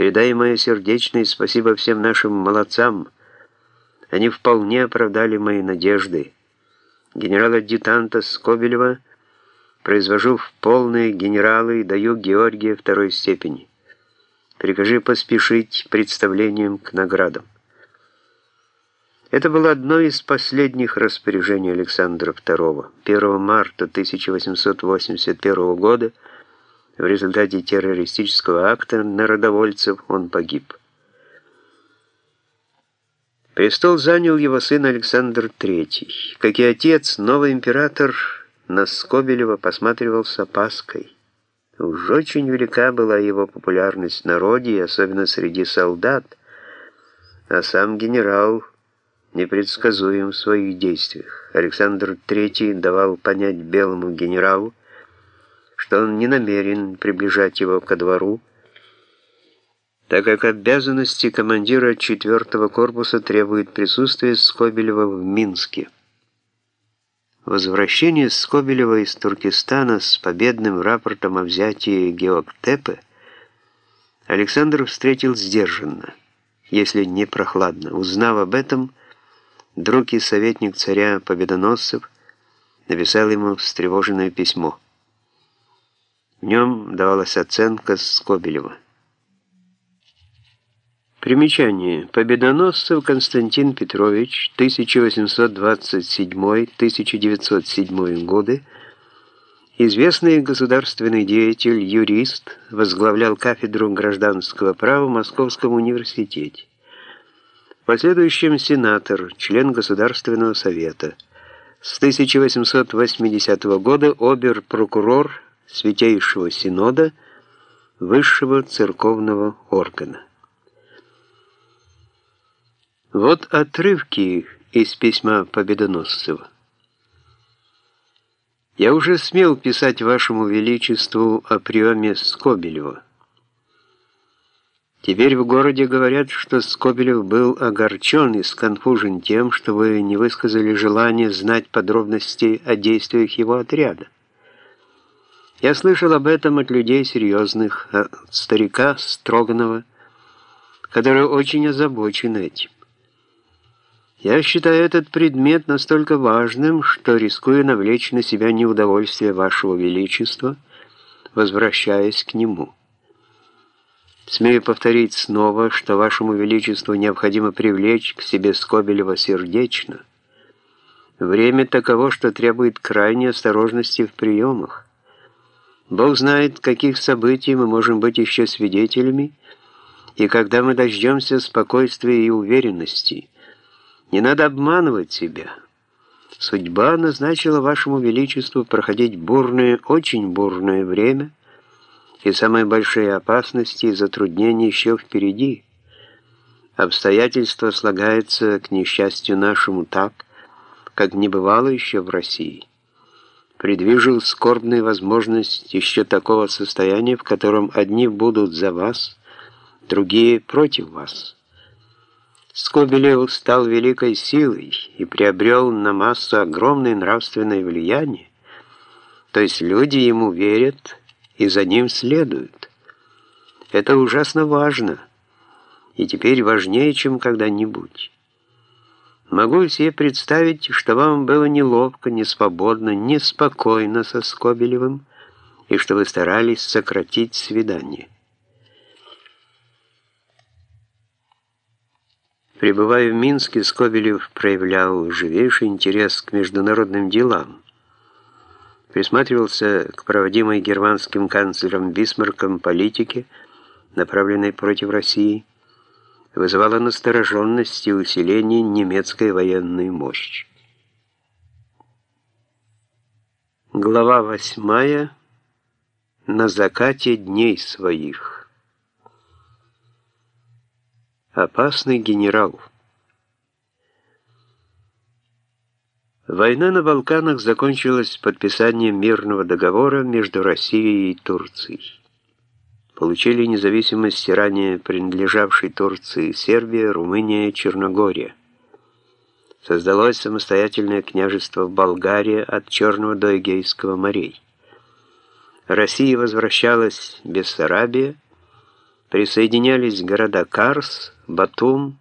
Передай мое сердечное спасибо всем нашим молодцам. Они вполне оправдали мои надежды. Генерала-адъютанта Скобелева произвожу в полные генералы и даю Георгия второй степени. Прикажи поспешить представлением к наградам. Это было одно из последних распоряжений Александра II. 1 марта 1881 года в результате террористического акта народовольцев он погиб. Престол занял его сын Александр III. Как и отец, новый император на Скобелева посматривал с опаской. Уж очень велика была его популярность в народе, особенно среди солдат, а сам генерал непредсказуем в своих действиях. Александр III давал понять белому генералу, что он не намерен приближать его ко двору, так как обязанности командира 4-го корпуса требуют присутствия Скобелева в Минске. Возвращение Скобелева из Туркестана с победным рапортом о взятии Геоктепы Александр встретил сдержанно, если не прохладно. Узнав об этом, друг и советник царя Победоносцев написал ему встревоженное письмо. В нем давалась оценка Скобелева. Примечание. Победоносцев Константин Петрович, 1827-1907 годы, известный государственный деятель, юрист, возглавлял кафедру гражданского права в Московском университете. В последующем сенатор, член Государственного совета. С 1880 года обер-прокурор Святейшего Синода, высшего церковного органа. Вот отрывки из письма Победоносцева. «Я уже смел писать вашему величеству о приеме Скобелева. Теперь в городе говорят, что Скобелев был огорчен и сконфужен тем, что вы не высказали желание знать подробности о действиях его отряда. Я слышал об этом от людей серьезных, от старика Строганова, который очень озабочен этим. Я считаю этот предмет настолько важным, что рискую навлечь на себя неудовольствие вашего величества, возвращаясь к нему. Смею повторить снова, что вашему величеству необходимо привлечь к себе Скобелева сердечно. Время таково, что требует крайней осторожности в приемах. Бог знает, каких событий мы можем быть еще свидетелями, и когда мы дождемся спокойствия и уверенности – не надо обманывать себя. Судьба назначила вашему величеству проходить бурное, очень бурное время, и самые большие опасности и затруднения еще впереди. Обстоятельства слагаются к несчастью нашему так, как не бывало еще в России. Предвижу скорбную возможность еще такого состояния, в котором одни будут за вас, другие против вас». Скобелев стал великой силой и приобрел на массу огромное нравственное влияние, то есть люди ему верят и за ним следуют. Это ужасно важно, и теперь важнее, чем когда-нибудь. Могу себе представить, что вам было неловко, несвободно, неспокойно со Скобелевым, и что вы старались сократить свидание. Пребывая в Минске, Скобелев проявлял живейший интерес к международным делам. Присматривался к проводимой германским канцлером Бисмарком политике, направленной против России, вызывала настороженность и усиление немецкой военной мощи. Глава восьмая. На закате дней своих. Опасный генерал. Война на Балканах закончилась подписанием мирного договора между Россией и Турцией. Получили независимость ранее принадлежавшей Турции Сербия, Румыния, Черногория. Создалось самостоятельное княжество Болгария от Черного до Эгейского морей. Россия возвращалась Бессарабия, присоединялись города Карс, Батум,